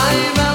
I'm